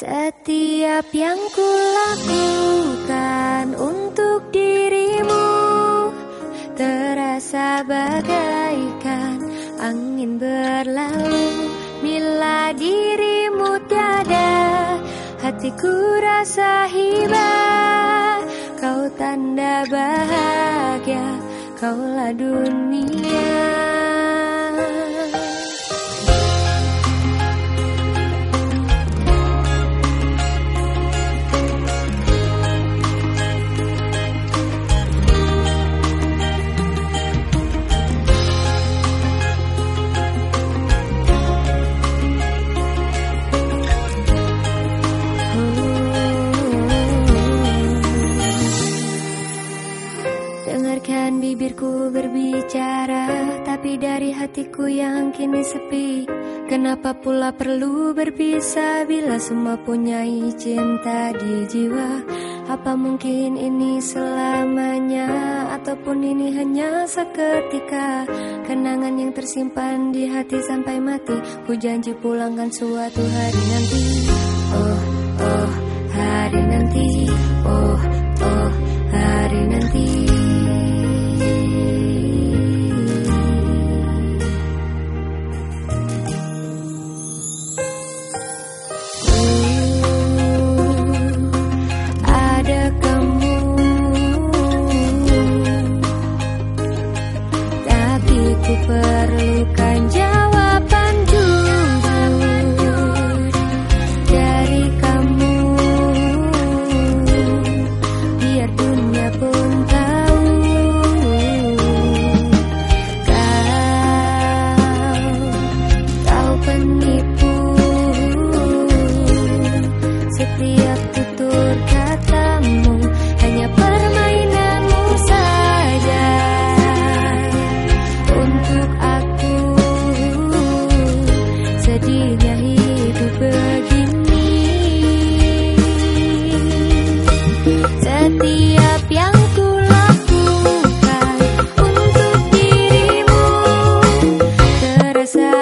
Setiap yang kulakukan untuk dirimu Terasa bagaikan angin berlalu. Bila dirimu tiada Hatiku rasa hibah Kau tanda bahagia Kaulah dunia berbicara Tapi dari hatiku yang kini sepi. Kenapa pula perlu berpisah Bila semua punyai cinta di jiwa? Apa mungkin ini selamanya Ataupun ini hanya seketika? Kenangan yang tersimpan di hati sampai mati. Ku janji pulangkan suatu hari nanti. Oh, oh, hari nanti. Oh, oh, hari nanti as